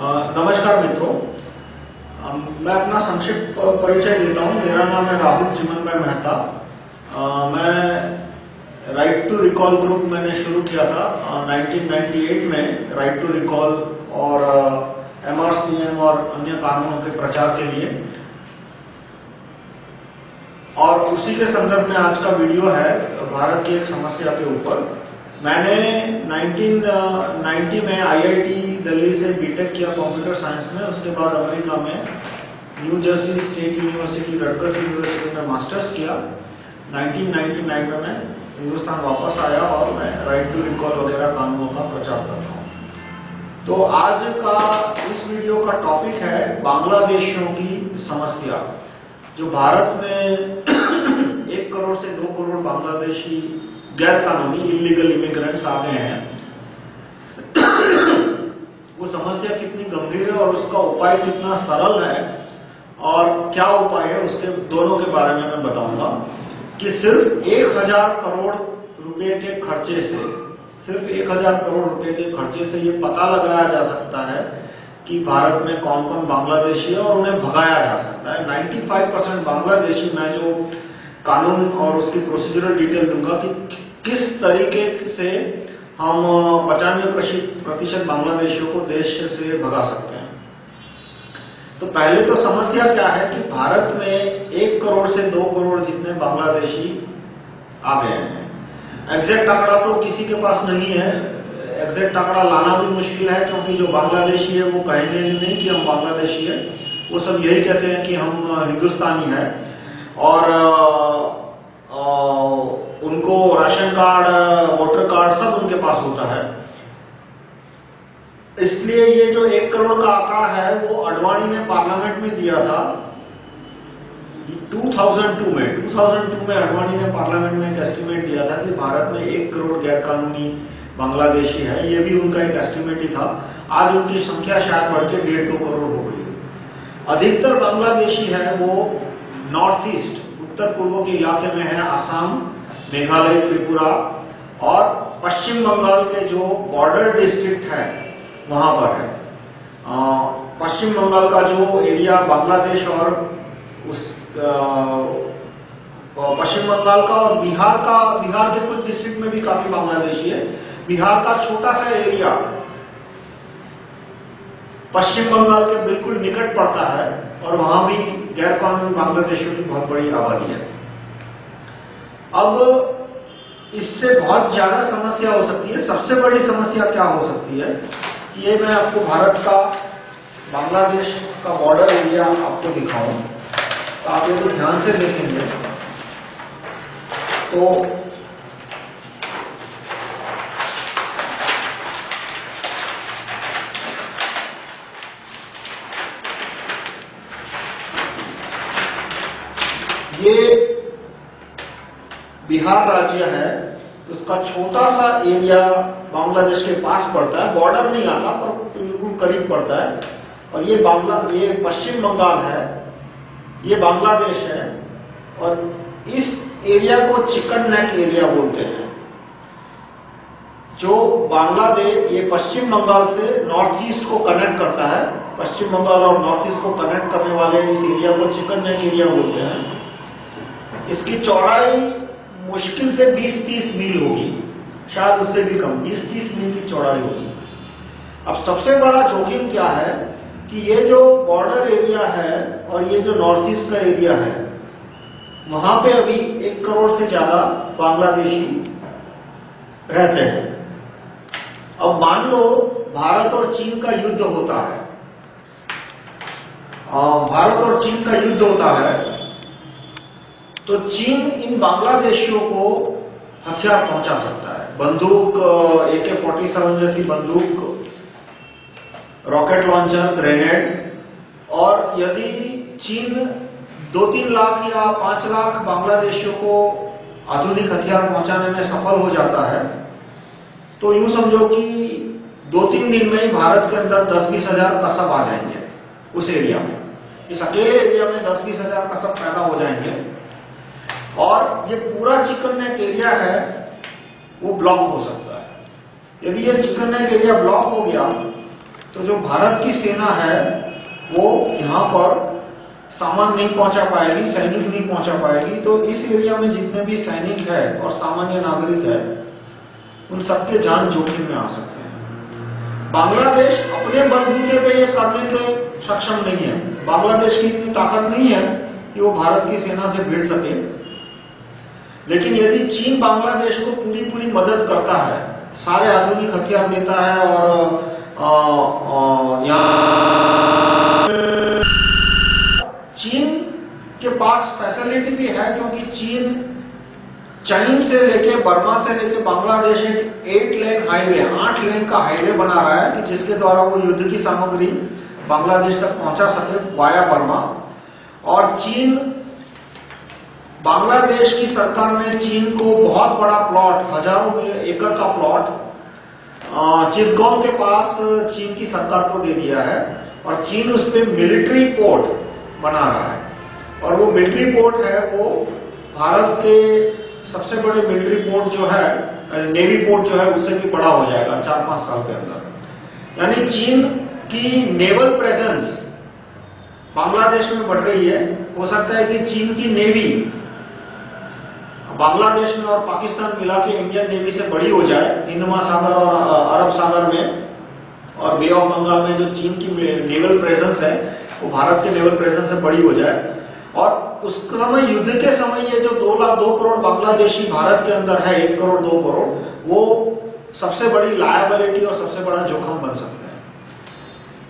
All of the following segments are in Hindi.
नमस्कार मित्रों। मैं अपना संक्षिप्त परिचय देता हूँ। मेरा नाम है राहुल भाई मेहता। मैं राइट टू रिकॉल ग्रुप मैंने शुरू किया था 1998 में राइट टू रिकॉल और एमआरसीएम और अन्य कानूनों के प्रचार के लिए। और उसी के संदर्भ में आज का वीडियो है, भारत की एक समस्या के ऊपर। मैंने 1990 में आईआईटी दिल्ली से बीटेक किया कंप्यूटर साइंस में, उसके बाद अमेरिका में New Jersey State University Rutgers University में मास्टर्स किया। 1999 में मैं हिंदुस्तान वापस आया और मैं राइट टू रिकॉल वगैरह कानूनों का प्रचार करता हूँ। तो आज का इस वीडियो का टॉपिक है बांग्लादेशियों की समस्या, जो भारत में एक करोड़ से दो करोड़ बांग्लादेशी गैर कानूनी इलीगल इमिग्रेंट्स आ गए हैं। वो समस्या कितनी गंभीर है और उसका उपाय कितना सरल है और क्या उपाय है उसके दोनों के बारे में मैं बताऊँगा कि सिर्फ़ एक हज़ार करोड़ रुपए के खर्चे से, सिर्फ़ एक हज़ार करोड़ रुपए के खर्चे से ये पता लगाया जा सकता है कि भारत में कौन कौन बांग्लादेशी है और उन्हें भगाया जा सकता है। 95 परसेंट बांग्लादेशी, मैं जो कानून और उसकी प्रोसीजरल डिटेल दूँगा कि किस तरीके से हम पचानवे प्रतिशत बांग्लादेशियों को देश से भगा सकते हैं। तो पहले तो समस्या क्या है कि भारत में एक करोड़ से दो करोड़ जितने बांग्लादेशी आ गए हैं। एग्जैक्ट आंकड़ा तो किसी के पास नहीं है। एग्जैक्ट आंकड़ा लाना भी मुश्किल है क्योंकि जो बांग्लादेशी है वो कहेंगे नहीं कि हम बांग्लादेशी है। वो सब यही कहते हैं कि हम हिंदुस्तानी है। और उनको राशन कार्ड, वोटर कार्ड सब उनके पास होता है। इसलिए ये जो एक करोड़ का आंकड़ा है, वो अडवाणी ने पार्लियामेंट में दिया था। 2002 में 2002 में अडवाणी ने पार्लियामेंट में एक एस्टिमेट दिया था कि भारत में एक करोड़ गैर कानूनी बांग्लादेशी है। ये भी उनका एक एस्टिमेट ही था। आज उनकी संख्या शायद बढ़ के डेढ़ दो करोड़ हो गई। अधिकतर बांग्लादेशी है, वो नॉर्थ ईस्ट उत्तर पूर्व के इलाके में है, आसाम मेघालय, त्रिपुरा और पश्चिम बंगाल के जो बॉर्डर डिस्ट्रिक्ट है, वहाँ पर है। पश्चिम बंगाल का जो एरिया बांग्लादेश और उस पश्चिम बंगाल का और बिहार का, बिहार के कुछ डिस्ट्रिक्ट में भी काफ़ी बांग्लादेशी है। बिहार का छोटा सा एरिया पश्चिम बंगाल के बिल्कुल निकट पड़ता है और वहाँ भी गैर कानूनी बांग्लादेशियों की बहुत बड़ी आबादी है। अब इससे बहुत ज़्यादा समस्या हो सकती है। सबसे बड़ी समस्या क्या हो सकती है कि ये मैं आपको भारत का, बांग्लादेश का बॉर्डर एरिया आपको दिखाऊँ। तो आप ये तो ध्यान से देखेंगे। तो ये बिहार राज्य है तो उसका छोटा सा एरिया बांग्लादेश के पास पड़ता है बॉर्डर नहीं आता, पर बिल्कुल करीब पड़ता है। और ये बांग्ला, ये पश्चिम बंगाल है, ये बांग्लादेश है, और इस एरिया को चिकन नेक एरिया बोलते हैं। जो बांग्लादेश, ये पश्चिम बंगाल से नॉर्थ ईस्ट को कनेक्ट करता है, पश्चिम बंगाल और नॉर्थ ईस्ट को कनेक्ट करने वाले इस एरिया को चिकन नेक एरिया बोलते हैं। इसकी चौड़ाई मुश्किल से 20-30 मील होगी, शायद उससे भी कम 20-30 मील की चौड़ाई होगी। अब सबसे बड़ा जोखिम क्या है कि ये जो बॉर्डर एरिया है और ये जो नॉर्थ ईस्ट का एरिया है, वहाँ पे अभी एक करोड़ से ज़्यादा बांग्लादेशी रहते हैं। अब मान लो भारत और चीन का युद्ध होता है भारत और चीन का युद्ध होता है तो चीन इन बांग्लादेशियों को हथियार पहुँचा सकता है। बंदूक ए के फोर्टी सेवन जैसी बंदूक, रॉकेट लॉन्चर, ग्रेनेड। और यदि चीन दो तीन लाख या पाँच लाख बांग्लादेशियों को आधुनिक हथियार पहुँचाने में सफल हो जाता है तो यूँ समझो कि दो तीन दिन में ही भारत के अंदर दस बीस हज़ार कसब आ जाएँगे उस एरिया में। इस अकेले एरिया में दस बीस हज़ार कसब पैदा हो जाएँगे। और ये पूरा चिकन नेक एरिया है, वो ब्लॉक हो सकता है। यदि ये चिकन नेक एरिया ब्लॉक हो गया तो जो भारत की सेना है, वो यहाँ पर सामान नहीं पहुँचा पाएगी, सैनिक नहीं पहुँचा पाएगी। तो इस एरिया में जितने भी सैनिक है और सामान्य नागरिक है, उन सबके जान जोखिम में आ सकते हैं। बांग्लादेश अपने बलबूते पे ये करने से सक्षम नहीं है। बांग्लादेश की इतनी ताकत नहीं है कि वो भारत की सेना से भिड़ सके। लेकिन यदि चीन बांग्लादेश को पूरी पूरी मदद करता है, सारे आधुनिक हथियार देता है और चीन के पास फैसिलिटी भी है क्योंकि चीन चीन से लेके बर्मा से लेके बांग्लादेश एक एट लेन हाईवे आठ लेन का हाईवे बना रहा है कि जिसके द्वारा वो युद्ध की सामग्री बांग्लादेश तक पहुँचा सके वाया बर्मा। और चीन बांग्लादेश की सरकार ने चीन को बहुत बड़ा प्लॉट हज़ारों एकड़ का प्लॉट चितगोंग के पास चीन की सरकार को दे दिया है और चीन उस पर मिलिट्री पोर्ट बना रहा है। और वो मिलिट्री पोर्ट है, वो भारत के सबसे बड़े मिलिट्री पोर्ट जो है नेवी पोर्ट जो है, उससे भी बड़ा हो जाएगा चार पाँच साल के अंदर। यानी चीन की नेवल प्रेजेंस बांग्लादेश में बढ़ रही है। हो सकता है कि चीन की नेवी बांग्लादेश में और पाकिस्तान मिला के इंडियन नेवी से बड़ी हो जाए, हिंद महासागर और अरब सागर में, और बे ऑफ़ बंगाल में जो चीन की नेवल प्रेजेंस है, वो भारत के नेवल प्रेजेंस से बड़ी हो जाए। और उस समय, युद्ध के समय ये जो दो लाख दो करोड़ बांग्लादेशी भारत के अंदर है, एक करोड़ दो करोड़, वो सबसे बड़ी लायबिलिटी और सबसे बड़ा जोखम बन सकता है।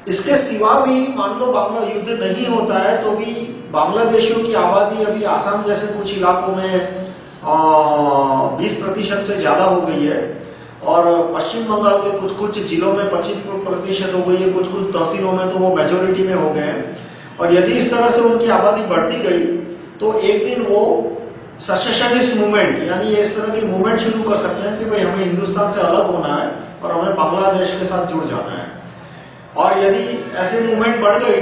इसके सिवा भी मान लो बांग्ला, युद्ध नहीं होता है तो भी बांग्लादेशियों की आबादी अभी आसाम जैसे कुछ इलाकों में बीस प्रतिशत से ज़्यादा हो गई है। और पश्चिम बंगाल के कुछ कुछ जिलों में पच्चीस प्रतिशत हो गई है, कुछ कुछ तहसीलों में तो वो मेजोरिटी में हो गए हैं। और यदि इस तरह से उनकी आबादी बढ़ती गई तो एक दिन वो सेशनिस्ट मूवमेंट यानी इस तरह की मूवमेंट शुरू कर सकते हैं कि भाई हमें हिंदुस्तान से अलग होना है और हमें बांग्लादेश के साथ जुड़ जाना है। और यदि ऐसे मूवमेंट बढ़ गई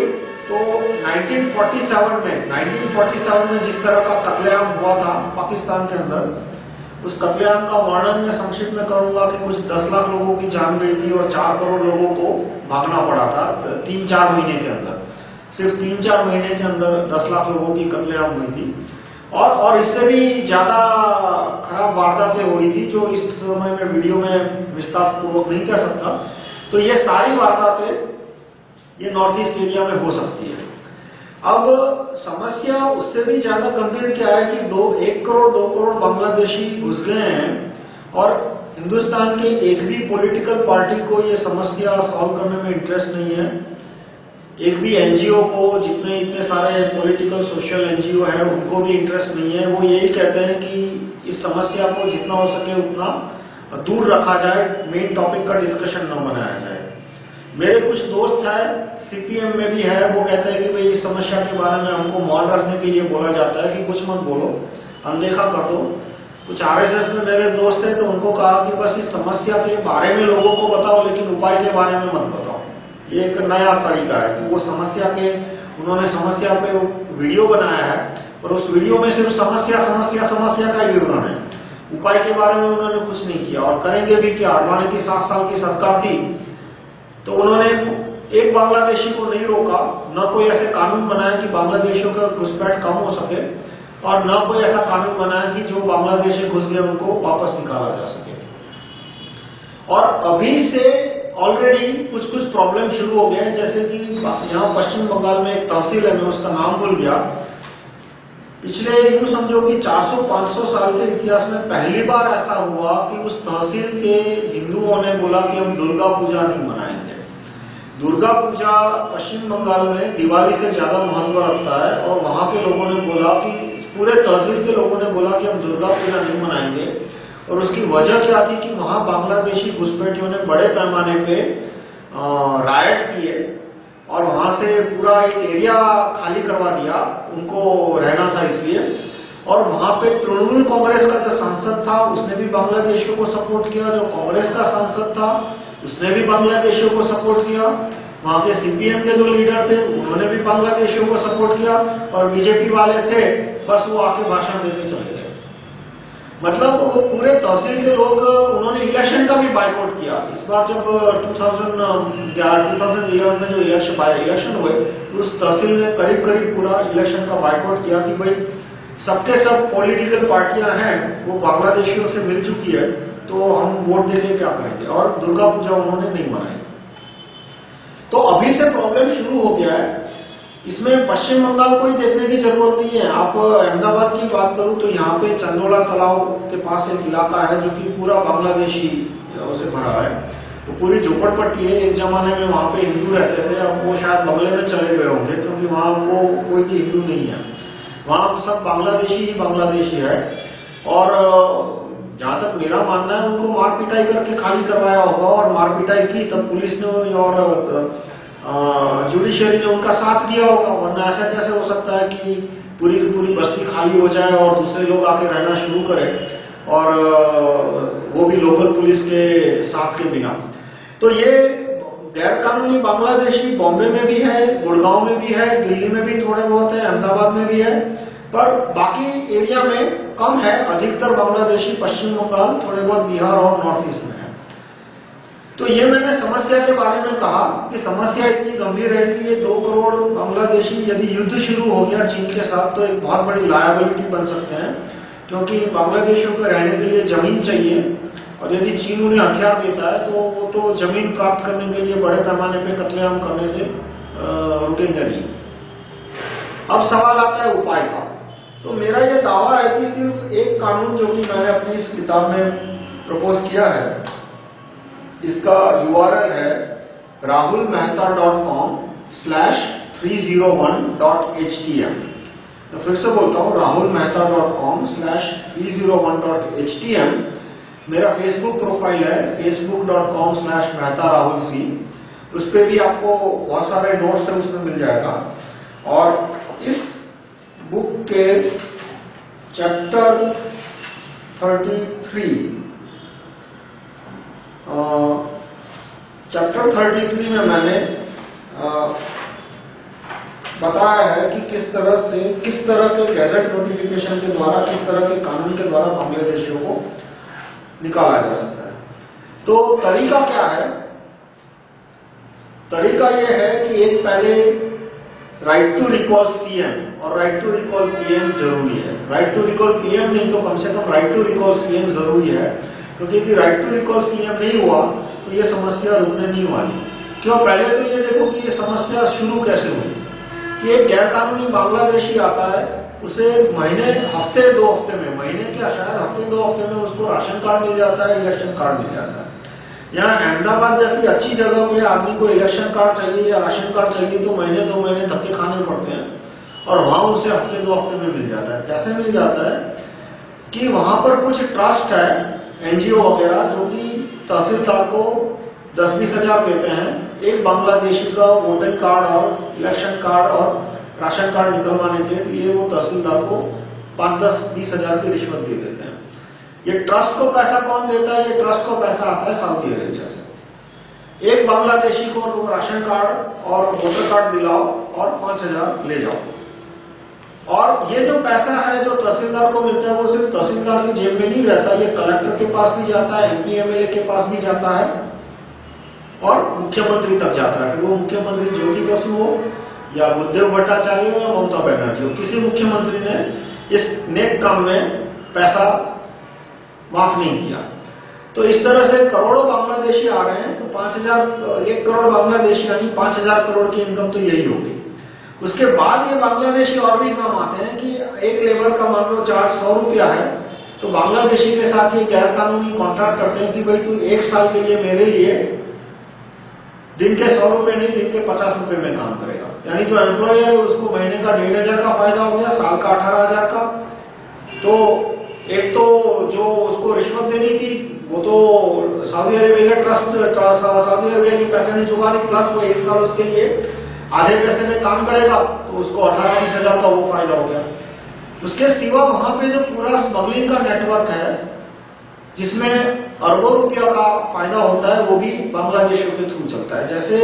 तो 1947 में 1947 में जिस तरह का कतलेआम हुआ था पाकिस्तान के अंदर, उस कतलेआम का वर्णन मैं संक्षिप्त में करूँगा कि कुछ 10 लाख लोगों की जान गई थी और 4 करोड़ लोगों को भागना पड़ा था तीन चार महीने के अंदर। सिर्फ़ तीन चार महीने के अंदर 10 लाख लोगों की कतलेआम हुई थी। और और इससे भी ज़्यादा खराब वारदातें हुई थी, जो इस समय में वीडियो में विस्तार पूर्वक नहीं कह सकता। तो ये सारी वारदातें ये नॉर्थ ईस्ट एरिया में हो सकती है। अब समस्या उससे भी ज़्यादा गंभीर क्या है कि दो एक करोड़, दो करोड़ बांग्लादेशी घुस गए हैं और हिंदुस्तान के एक भी पॉलिटिकल पार्टी को ये समस्या सॉल्व करने में इंटरेस्ट नहीं है। एक भी एनजीओ को, जितने इतने सारे पॉलिटिकल सोशल एनजीओ है, उनको भी इंटरेस्ट नहीं है। वो यही कहते हैं कि इस समस्या को जितना हो सके उतना दूर रखा जाए। मेन टॉपिक का डिस्कशन न बनाया जाए। मेरे कुछ दोस्त हैं सीपीएम में भी है, वो कहते हैं कि भाई इस समस्या के बारे में हमको मॉल रखने के लिए बोला जाता है कि कुछ मत बोलो, अनदेखा कर दो। कुछ आरएसएस में मेरे दोस्त हैं तो उनको कहा कि बस इस समस्या के बारे में लोगों को बताओ, लेकिन उपाय के बारे में मत बताओ। ये एक नया तरीका है कि वो समस्या के, उन्होंने समस्या पे वीडियो बनाया है, और उस वीडियो में सिर्फ़ समस्या समस्या समस्या का ही विवरण है उपाय के बारे में उन्होंने कुछ नहीं किया, और करेंगे भी क्या? अडवाणी की सात साल की सरकार थी तो उन्होंने एक बांग्लादेशी को नहीं रोका, न कोई ऐसे कानून बनाया कि बांग्लादेशियों का घुसपैठ कम हो सके, और न कोई ऐसा कानून बनाया कि जो बांग्लादेशी घुस गए उनको वापस निकाला जा सके। और अभी से ऑलरेडी कुछ कुछ प्रॉब्लम शुरू हो गए हैं, जैसे कि यहाँ पश्चिम बंगाल में एक तहसील है, मैं उसका नाम भूल गया। पिछले यूँ समझो कि 400-500 साल के इतिहास में पहली बार ऐसा हुआ कि उस तहसील के हिंदुओं ने बोला कि हम दुर्गा पूजा नहीं मनाएँगे। दुर्गा पूजा पश्चिम बंगाल में दिवाली से ज़्यादा महत्व रखता है और वहाँ के लोगों ने बोला कि पूरे तहसील के लोगों ने बोला कि हम दुर्गा पूजा नहीं मनाएँगे। और उसकी वजह क्या थी कि वहाँ बांग्लादेशी घुसपैठियों ने बड़े पैमाने पे रायट किए और वहाँ से पूरा एक एरिया खाली करवा दिया। उनको रहना था इसलिए। और वहाँ पे तृणमूल कांग्रेस का जो सांसद था, उसने भी बांग्लादेशियों को सपोर्ट किया। जो कांग्रेस का सांसद था उसने भी बांग्लादेशियों को सपोर्ट किया। वहाँ के सीपीएम के जो लीडर थे, उन्होंने भी बांग्लादेशियों को सपोर्ट किया और बीजेपी वाले थे, बस वो आके भाषण देने चले गए। मतलब वो पूरे तहसील के लोग, उन्होंने इलेक्शन का भी बाइकआउट किया। इस बार जब 2011 2011 में जो इलेक्शन इलेक्शन हुए तो उस तहसील ने करीब करीब पूरा इलेक्शन का बाइकआउट किया कि भाई, सबके सब पॉलिटिकल पार्टियाँ हैं, वो बांग्लादेशियों से मिल चुकी है। तो हम वोट देके क्या करेंगे और दुर्गा पूजा उन्होंने नहीं मनाई। तो अभी से प्रॉब्लम शुरू हो गया है। इसमें पश्चिम बंगाल को ही देखने की ज़रूरत नहीं है। आप अहमदाबाद की बात करूँ तो यहाँ पे चंदोला तालाब के पास एक इलाका है जो कि पूरा बांग्लादेशी से भरा है। तो पूरी झोपड़पट्टी है। एक जमाने में वहाँ पे हिंदू रहते थे। अब वो शायद बंगले में चले गए होंगे क्योंकि वहाँ वो कोई भी हिंदू नहीं है। वहाँ सब बांग्लादेशी ही बांग्लादेशी है। और जहाँ तक मेरा मानना है, उनको मार पिटाई करके खाली करवाया होगा और मार पिटाई की, तब पुलिस ने और जुडिशियरी ने उनका साथ दिया होगा। वरना ऐसा कैसे हो सकता है कि पूरी की पूरी बस्ती खाली हो जाए और दूसरे लोग आके रहना शुरू करें और वो भी लोकल पुलिस के साथ के बिना। तो ये गैर कानूनी बांग्लादेशी बॉम्बे में भी है, गुड़गांव में भी है, दिल्ली में भी थोड़े बहुत है, अहमदाबाद में भी है। पर बाकी एरिया में कम है, अधिकतर बांग्लादेशी पश्चिम बंगाल थोड़े बहुत बिहार और नॉर्थ ईस्ट में है। तो ये मैंने समस्या के बारे में कहा कि समस्या इतनी गंभीर है कि ये दो करोड़ बांग्लादेशी यदि युद्ध शुरू हो गया चीन के साथ तो एक बहुत बड़ी लायबिलिटी बन सकते हैं, क्योंकि बांग्लादेशियों को रहने के लिए ज़मीन चाहिए। और यदि चीन उन्हें हथियार देता है तो वो तो ज़मीन प्राप्त करने के लिए बड़े पैमाने पर कतलेआम करने से रुकेंगे नहीं। अब सवाल आता है उपाय का। तो मेरा ये दावा है कि सिर्फ़ एक कानून जो कि मैंने अपनी इस किताब में प्रपोज किया है, इसका यूआरएल है Rahul Mehta dot com slash three zero one dot H T M तो फिर से बोलता हूँ Rahul Mehta dot com slash three zero one dot H T M मेरा फेसबुक प्रोफ़ाइल है सी उस पर भी आपको बहुत सारे नोट्स है, उसमें मिल जाएगा। और इस बुक के चैप्टर थर्टी थ्री। चैप्टर 33 में मैंने बताया है कि किस तरह से, किस तरह के गैजेट नोटिफिकेशन के द्वारा, किस तरह के कानून के द्वारा बांग्लादेशियों को निकाला जा सकता है। तो तरीका क्या है? तरीका यह है कि एक पहले राइट टू रिकॉल सीएम और राइट टू रिकॉल पीएम ज़रूरी है। राइट टू रिकॉल पीएम नहीं तो कम से कम राइट टू रिकॉल सीएम ज़रूरी है। क्योंकि यदि राइट टू रिकॉल सीएम नहीं हुआ तो ये समस्या रुकने नहीं वाली। क्यों? पहले तो ये देखो कि ये समस्या शुरू कैसे हुई। कि एक गैर कानूनी बांग्लादेशी आता है, उसे महीने, हफ़्ते, दो हफ़्ते में, महीने क्या, शायद हफ़्ते, दो हफ़्ते में उसको राशन कार्ड मिल जाता है इलेक्शन कार्ड मिल जाता है। यहाँ अहमदाबाद जैसी अच्छी जगह पे आदमी को इलेक्शन कार्ड चाहिए या राशन कार्ड चाहिए तो महीने, दो महीने धक्के खाने पड़ते हैं। और वहाँ उसे हफ़्ते दो हफ़्ते में मिल जाता है। कैसे मिल जाता है कि वहाँ पर कुछ ट्रस्ट है, एनजीओ वगैरह, जो कि तहसीलदार को दस बीस हज़ार देते हैं। एक बांग्लादेशी का वोटर कार्ड और इलेक्शन कार्ड और राशन कार्ड निकलवाने के लिए वो तहसीलदार को पाँच दस बीस हज़ार की रिश्वत दे देते हैं। ये ट्रस्ट को पैसा कौन देता है? ये ट्रस्ट को पैसा आता है सऊदी अरेबिया से। एक बांग्लादेशी को राशन कार्ड और वोटर कार्ड दिलाओ और पाँच हज़ार ले जाओ। और ये जो पैसा है, जो तहसीलदार को मिलता है, वो सिर्फ़ तहसीलदार की जेब में नहीं रहता। ये कलेक्टर के पास भी जाता है, एमपी, एमएलए के पास भी जाता है और मुख्यमंत्री तक जाता है। वो मुख्यमंत्री ज्योति बसु हो, या बुद्धदेव भट्टाचार्य हो, या ममता बनर्जी हो, किसी मुख्यमंत्री ने इस नेक काम में पैसा माफ़ नहीं किया। तो इस तरह से करोड़ों बांग्लादेशी आ रहे हैं। तो पाँच हज़ार, एक करोड़ बांग्लादेशी, यानी पाँच हज़ार करोड़ की इनकम तो यही होगी। उसके बाद ये बांग्लादेशी और भी काम आते हैं कि एक लेबर का मान लो चार्ज सौ रुपया है तो बांग्लादेशी के साथ ये गैर कानूनी कॉन्ट्रैक्ट करते हैं कि भाई तू एक साल के लिए मेरे लिए दिन के सौ रुपए नहीं, दिन के पचास रुपए में काम करेगा। यानी जो एम्प्लॉयर है, उसको महीने का डेढ़ हज़ार का फ़ायदा हो गया, साल का अठारह हज़ार का। तो एक तो जो उसको रिश्वत देनी थी, वो तो Saudi Arabia trust Saudi Arabia की पैसे नहीं चुका प्लस वो एक साल उसके लिए आधे पैसे में काम करेगा तो उसको अठारह बीस हज़ार का वो फ़ायदा हो गया। उसके सिवा वहाँ पे जो पूरा स्मगलिंग का नेटवर्क है, जिसमें अरबों रुपया का फ़ायदा होता है, वो भी बांग्लादेश के थ्रू चलता है। जैसे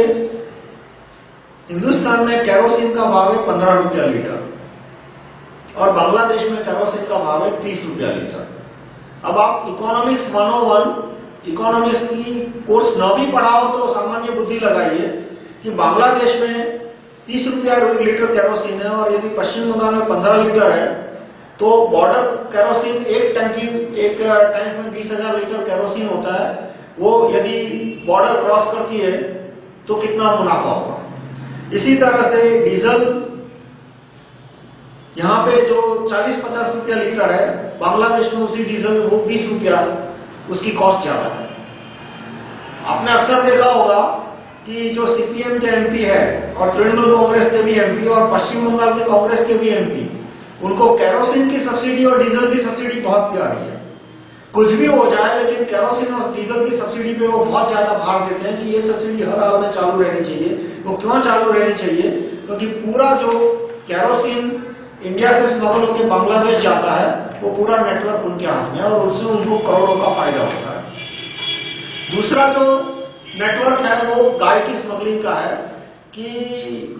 हिंदुस्तान में कैरोसिन का भाव है पंद्रह रुपया लीटर, और बांग्लादेश में कैरोसिन का भाव है तीस रुपया लीटर। अब आप इकोनॉमिक्स 101 इकोनॉमिक्स की कोर्स न भी पढ़ाओ तो सामान्य बुद्धि लगाइए कि बांग्लादेश में 30 रुपया लीटर केरोसिन है और यदि पश्चिम बंगाल में 15 लीटर है तो बॉर्डर केरोसिन एक टंकी एक टैंक में 20,000 लीटर केरोसिन होता है। वो यदि बॉर्डर क्रॉस करती है तो कितना मुनाफा होगा? इसी तरह से डीजल यहाँ पे जो 40-50 रुपया लीटर है बांग्लादेश में उसी डीजल वो 20 रुपया उसकी कॉस्ट ज़्यादा है। आपने अक्सर देखा होगा कि जो सीपीएम के एमपी है और तृणमूल कांग्रेस के भी एमपी और पश्चिम बंगाल के कांग्रेस के भी एमपी उनको कैरोसिन की सब्सिडी और डीजल की सब्सिडी बहुत प्यारी है। कुछ भी हो जाए, लेकिन कैरोसिन और डीजल की सब्सिडी पे वो बहुत ज़्यादा भार देते हैं कि ये सब्सिडी हर हाल में चालू रहनी चाहिए। वो क्यों चालू रहनी चाहिए? क्योंकि पूरा जो कैरोसिन इंडिया से स्मगल होकर बांग्लादेश जाता है, वो पूरा नेटवर्क उनके हाथ में है और उससे उनको करोड़ों का फ़ायदा होता है। दूसरा जो नेटवर्क है, वो गाय की स्मगलिंग का है, कि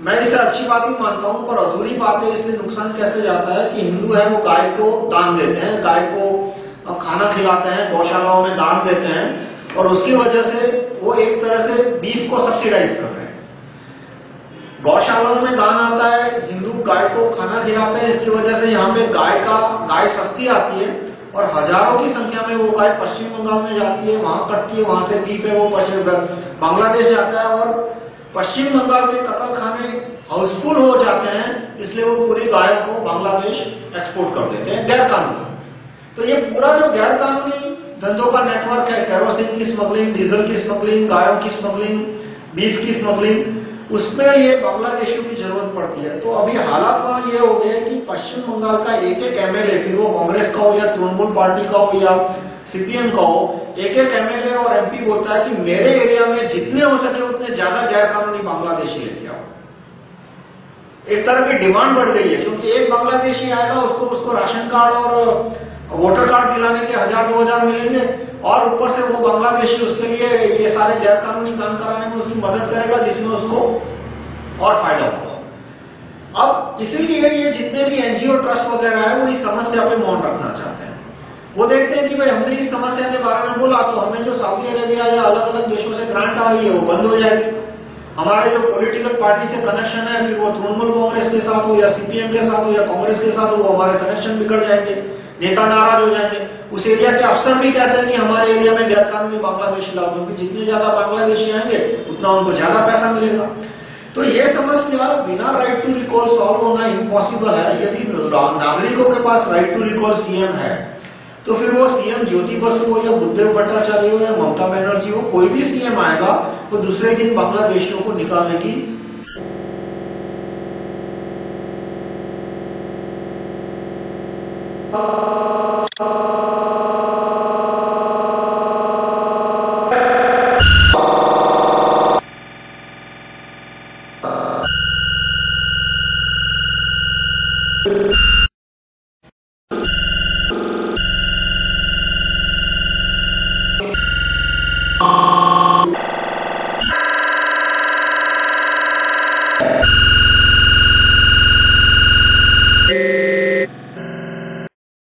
मैं इसे अच्छी बात ही मानता हूँ, पर अधूरी बात है, इससे नुकसान कैसे जाता है कि हिंदू है, वो गाय को दान देते हैं, गाय को खाना खिलाते हैं, गौशालाओं में दान देते हैं, और उसकी वजह से वो एक तरह से बीफ को सब्सिडाइज कर रहे हैं। गौशालाओं में दान आता है, हिंदू गाय को खाना खिलाते हैं, इसकी वजह से यहाँ पे गाय का, गाय सस्ती आती है और हज़ारों की संख्या में वो गाय पश्चिम बंगाल में जाती है, वहाँ कटती है, वहाँ से बीफ है, वो पश्चिम बांग्लादेश जाता है और पश्चिम बंगाल के कतल खाने हाउसफुल हो जाते हैं, इसलिए वो पूरी गायों को बांग्लादेश एक्सपोर्ट कर देते हैं, गैर कानूनी। तो ये पूरा जो गैर कानूनी धंधों का नेटवर्क है कैरोसिन की स्मगलिंग डीजल की स्मगलिंग गायों की स्मगलिंग बीफ की स्मगलिंग उसमें ये बांग्लादेशियों की ज़रूरत पड़ती है। तो अभी हालात ये हो गए कि पश्चिम बंगाल का एक एक एमएलए फिर वो कांग्रेस का हो या तृणमूल पार्टी का हो या सीपीएम का हो एक एक एमएलए और एमपी बोलता है कि मेरे एरिया में जितने हो सके उतने ज़्यादा गैर कानूनी बांग्लादेशी लेके आओ एक तरह की डिमांड बढ़ गई है, क्योंकि एक बांग्लादेशी आएगा, उसको उसको राशन कार्ड और वोटर कार्ड दिलाने के हज़ार, दो हज़ार मिलेंगे। और ऊपर से वो बांग्लादेशी उसके लिए, ये सारे गैर कानूनी काम कराने में उसकी मदद करेगा, जिसमें उसको और फ़ायदा होगा। अब इसीलिए ये जितने भी एनजीओ ट्रस्ट वगैरह है, वो इस समस्या पे मौन रखना चाहते हैं। वो देखते हैं कि भाई हमने इस समस्या के बारे में बोला तो हमें जो सऊदी अरेबिया या अलग अलग देशों से ग्रांट आ रही है, वो बंद हो जाएगी। हमारे जो पॉलिटिकल पार्टी से कनेक्शन है, फिर वो तृणमूल कांग्रेस के साथ हो, या सीपीएम के साथ हो, या कांग्रेस के साथ हो, वो हमारे कनेक्शन बिगड़ जाएँगे, नेता नाराज़ हो जाएँगे। उस एरिया के अफसर भी कहते हैं कि हमारे एरिया में गैर कानूनी बांग्लादेशी लाओ क्योंकि जितने ज़्यादा बांग्लादेशी आएँगे, उतना उनको ज़्यादा पैसा मिलेगा। तो ये समस्या बिना राइट टू रिकॉल सॉल्व होना इम्पॉसिबल है। यदि नागरिकों के पास राइट टू रिकॉल सीएम है तो फिर वो सीएम ज्योति बसु हो या बुद्धदेव भट्टाचार्य हो या ममता बनर्जी हो, कोई भी सीएम आएगा, वो दूसरे दिन बांग्लादेशियों को निकालने की